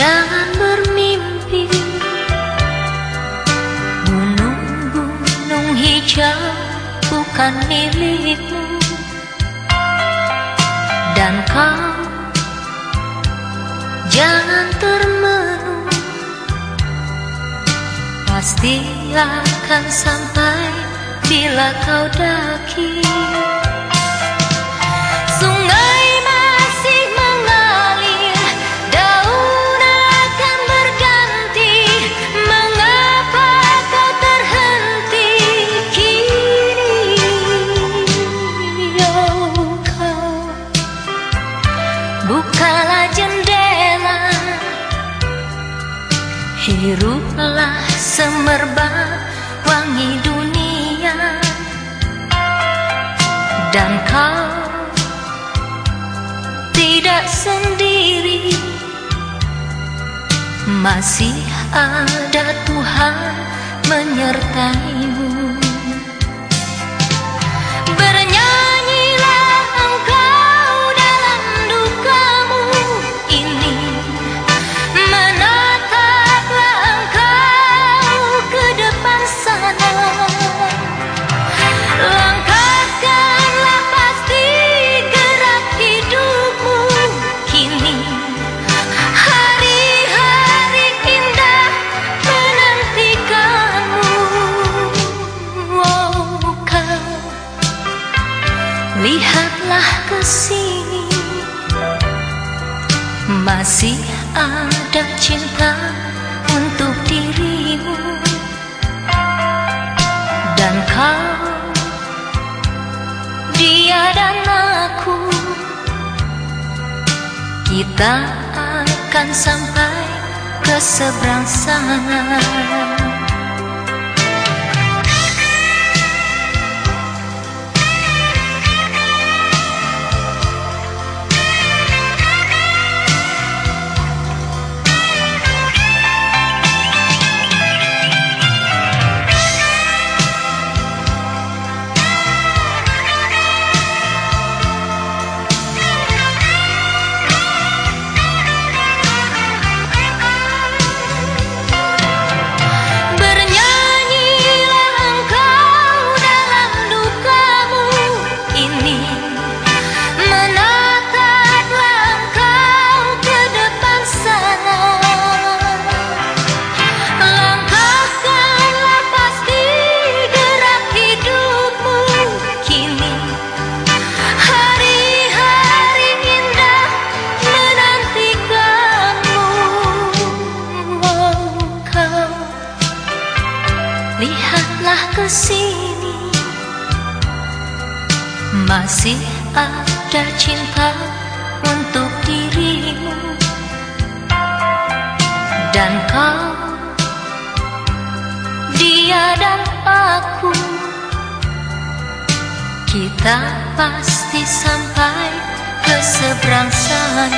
Jangan bermimpi Gunung-gunung hijau bukan milikmu. Dan kau Jangan termenung. Pasti akan sampai bila kau daki Hiruplah semerbak wangi dunia. Dan kau tidak sendiri. Masih ada Tuhan menyertaimu Masih ada cinta untuk dirimu. Dan kau Dia dan aku Kita akan sampai ke seberang sana ke sini Masih ada cinta untuk dirimu. Dan kau Dia dan aku Kita pasti sampai ke seberang sana